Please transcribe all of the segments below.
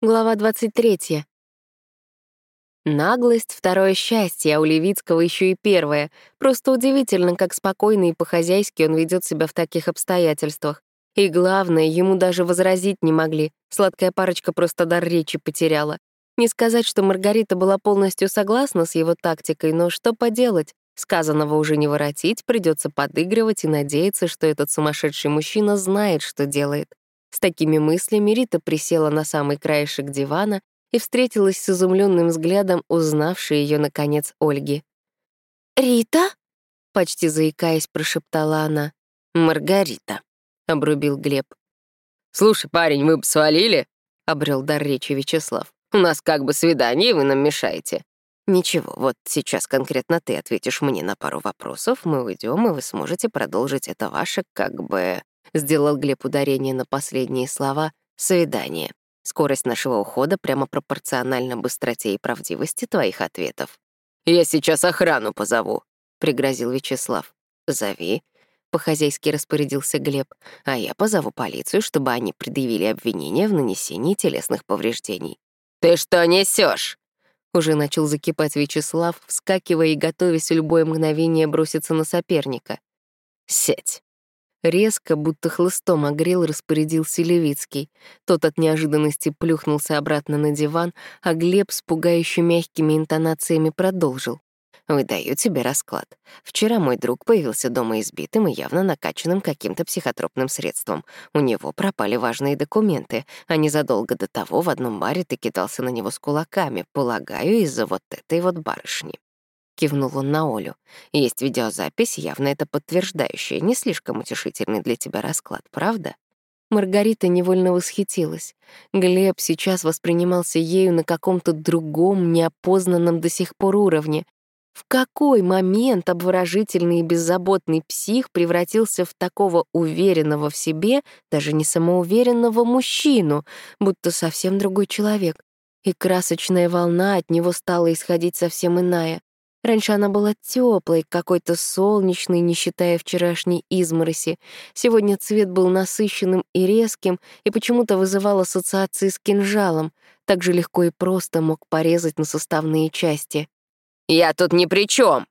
Глава 23. Наглость — второе счастье, а у Левицкого еще и первое. Просто удивительно, как спокойно и по-хозяйски он ведет себя в таких обстоятельствах. И главное, ему даже возразить не могли. Сладкая парочка просто дар речи потеряла. Не сказать, что Маргарита была полностью согласна с его тактикой, но что поделать? Сказанного уже не воротить, придется подыгрывать и надеяться, что этот сумасшедший мужчина знает, что делает. С такими мыслями Рита присела на самый краешек дивана и встретилась с изумленным взглядом, узнавшей ее, наконец, Ольги. «Рита?» — почти заикаясь, прошептала она. «Маргарита», — обрубил Глеб. «Слушай, парень, вы бы свалили?» — обрел дар речи Вячеслав. «У нас как бы свидание, и вы нам мешаете». «Ничего, вот сейчас конкретно ты ответишь мне на пару вопросов, мы уйдем, и вы сможете продолжить это ваше, как бы, Сделал Глеб ударение на последние слова «свидание». Скорость нашего ухода прямо пропорциональна быстроте и правдивости твоих ответов. «Я сейчас охрану позову», — пригрозил Вячеслав. «Зови», — по-хозяйски распорядился Глеб, «а я позову полицию, чтобы они предъявили обвинение в нанесении телесных повреждений». «Ты что несешь? Уже начал закипать Вячеслав, вскакивая и готовясь в любое мгновение броситься на соперника. «Сядь», Резко, будто хлыстом огрел, распорядился Левицкий. Тот от неожиданности плюхнулся обратно на диван, а Глеб с пугающе мягкими интонациями продолжил. «Выдаю тебе расклад. Вчера мой друг появился дома избитым и явно накачанным каким-то психотропным средством. У него пропали важные документы, а незадолго до того в одном баре ты кидался на него с кулаками, полагаю, из-за вот этой вот барышни кивнул он на Олю. Есть видеозапись, явно это подтверждающая, не слишком утешительный для тебя расклад, правда? Маргарита невольно восхитилась. Глеб сейчас воспринимался ею на каком-то другом, неопознанном до сих пор уровне. В какой момент обворожительный и беззаботный псих превратился в такого уверенного в себе, даже не самоуверенного мужчину, будто совсем другой человек? И красочная волна от него стала исходить совсем иная. Раньше она была теплой, какой-то солнечной, не считая вчерашней измороси. Сегодня цвет был насыщенным и резким и почему-то вызывал ассоциации с кинжалом. Так же легко и просто мог порезать на составные части. «Я тут ни при чем.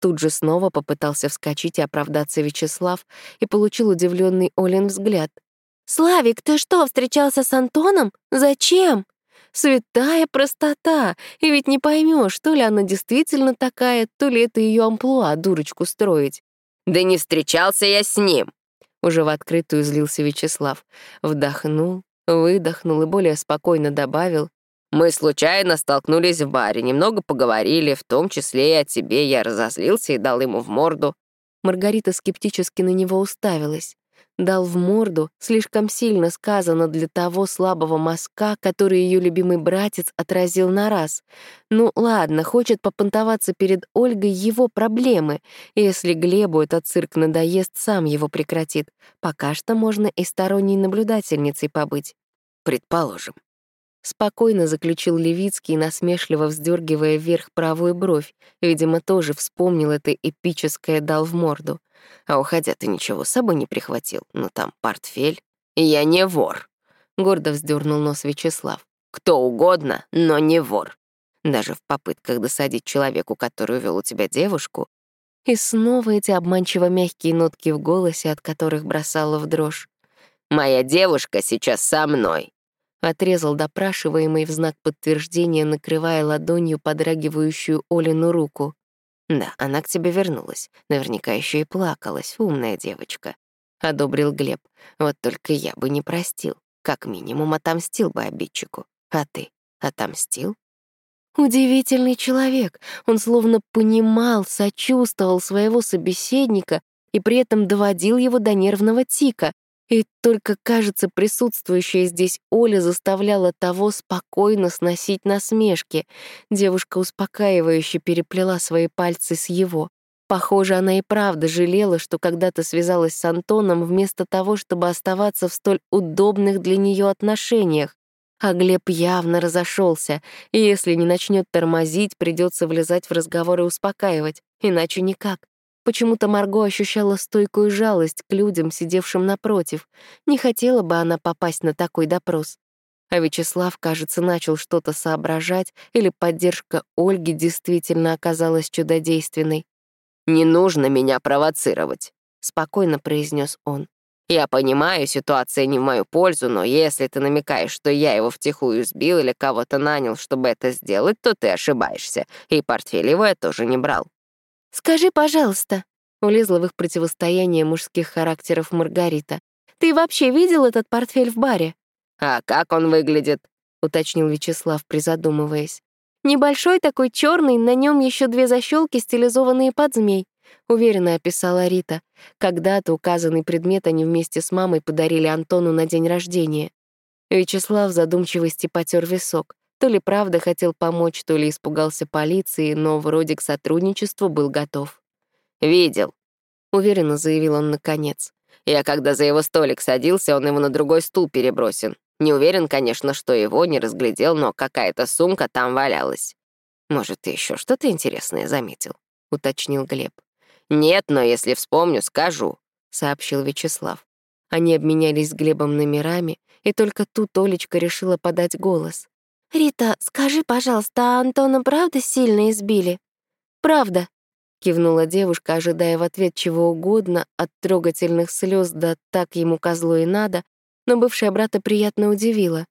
Тут же снова попытался вскочить и оправдаться Вячеслав и получил удивленный Олен взгляд. «Славик, ты что, встречался с Антоном? Зачем?» Святая простота, и ведь не поймешь, то ли она действительно такая, то ли это ее амплуа дурочку строить. «Да не встречался я с ним!» Уже в открытую злился Вячеслав. Вдохнул, выдохнул и более спокойно добавил. «Мы случайно столкнулись в баре, немного поговорили, в том числе и о тебе. Я разозлился и дал ему в морду». Маргарита скептически на него уставилась. Дал в морду, слишком сильно сказано для того слабого мазка, который ее любимый братец отразил на раз. Ну ладно, хочет попонтоваться перед Ольгой его проблемы. Если Глебу этот цирк надоест, сам его прекратит. Пока что можно и сторонней наблюдательницей побыть. Предположим. Спокойно заключил Левицкий, насмешливо вздергивая вверх правую бровь. Видимо, тоже вспомнил это эпическое «дал в морду». А уходя ты ничего с собой не прихватил? Ну там портфель. Я не вор. Гордо вздернул нос Вячеслав. Кто угодно, но не вор. Даже в попытках досадить человеку, который увел у тебя девушку. И снова эти обманчиво мягкие нотки в голосе, от которых бросала в дрожь. «Моя девушка сейчас со мной», Отрезал допрашиваемый в знак подтверждения, накрывая ладонью подрагивающую Олину руку. Да, она к тебе вернулась. Наверняка еще и плакалась, умная девочка. Одобрил Глеб. Вот только я бы не простил. Как минимум отомстил бы обидчику. А ты отомстил? Удивительный человек. Он словно понимал, сочувствовал своего собеседника и при этом доводил его до нервного тика, и только, кажется, присутствующая здесь Оля заставляла того спокойно сносить насмешки. Девушка успокаивающе переплела свои пальцы с его. Похоже, она и правда жалела, что когда-то связалась с Антоном вместо того, чтобы оставаться в столь удобных для нее отношениях. А Глеб явно разошелся, и если не начнет тормозить, придется влезать в разговор и успокаивать, иначе никак. Почему-то Марго ощущала стойкую жалость к людям, сидевшим напротив. Не хотела бы она попасть на такой допрос. А Вячеслав, кажется, начал что-то соображать, или поддержка Ольги действительно оказалась чудодейственной. «Не нужно меня провоцировать», — спокойно произнес он. «Я понимаю, ситуация не в мою пользу, но если ты намекаешь, что я его втихую сбил или кого-то нанял, чтобы это сделать, то ты ошибаешься, и портфель его я тоже не брал». «Скажи, пожалуйста», — улезла в их противостояние мужских характеров Маргарита. «Ты вообще видел этот портфель в баре?» «А как он выглядит?» — уточнил Вячеслав, призадумываясь. «Небольшой такой черный, на нем еще две защелки, стилизованные под змей. — уверенно описала Рита. Когда-то указанный предмет они вместе с мамой подарили Антону на день рождения. Вячеслав в задумчивости потер висок. То ли правда хотел помочь, то ли испугался полиции, но вроде к сотрудничеству был готов. «Видел», — уверенно заявил он наконец. «Я когда за его столик садился, он его на другой стул перебросил. Не уверен, конечно, что его не разглядел, но какая-то сумка там валялась. Может, ты еще что-то интересное заметил?» — уточнил Глеб. «Нет, но если вспомню, скажу», — сообщил Вячеслав. Они обменялись с Глебом номерами, и только тут Олечка решила подать голос. «Рита, скажи, пожалуйста, а Антона правда сильно избили?» «Правда», — кивнула девушка, ожидая в ответ чего угодно, от трогательных слез да так ему козлу и надо, но бывшая брата приятно удивила.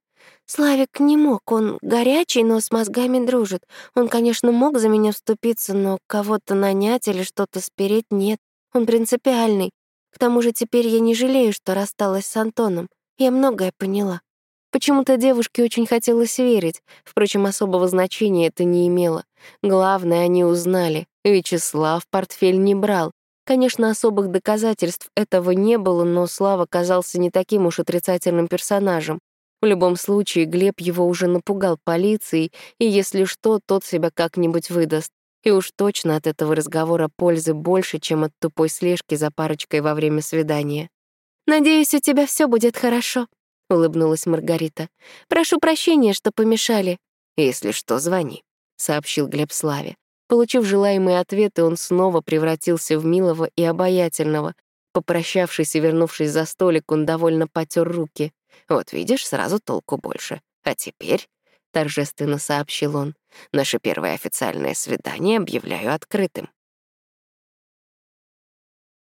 Славик не мог, он горячий, но с мозгами дружит. Он, конечно, мог за меня вступиться, но кого-то нанять или что-то спереть нет. Он принципиальный. К тому же теперь я не жалею, что рассталась с Антоном. Я многое поняла. Почему-то девушке очень хотелось верить, впрочем, особого значения это не имело. Главное, они узнали. Вячеслав портфель не брал. Конечно, особых доказательств этого не было, но Слава казался не таким уж отрицательным персонажем. В любом случае, Глеб его уже напугал полицией, и если что, тот себя как-нибудь выдаст. И уж точно от этого разговора пользы больше, чем от тупой слежки за парочкой во время свидания. «Надеюсь, у тебя все будет хорошо», — улыбнулась Маргарита. «Прошу прощения, что помешали». «Если что, звони», — сообщил Глеб Славе. Получив желаемые ответы, он снова превратился в милого и обаятельного. Попрощавшись и вернувшись за столик, он довольно потер руки. Вот видишь, сразу толку больше. А теперь, — торжественно сообщил он, — наше первое официальное свидание объявляю открытым.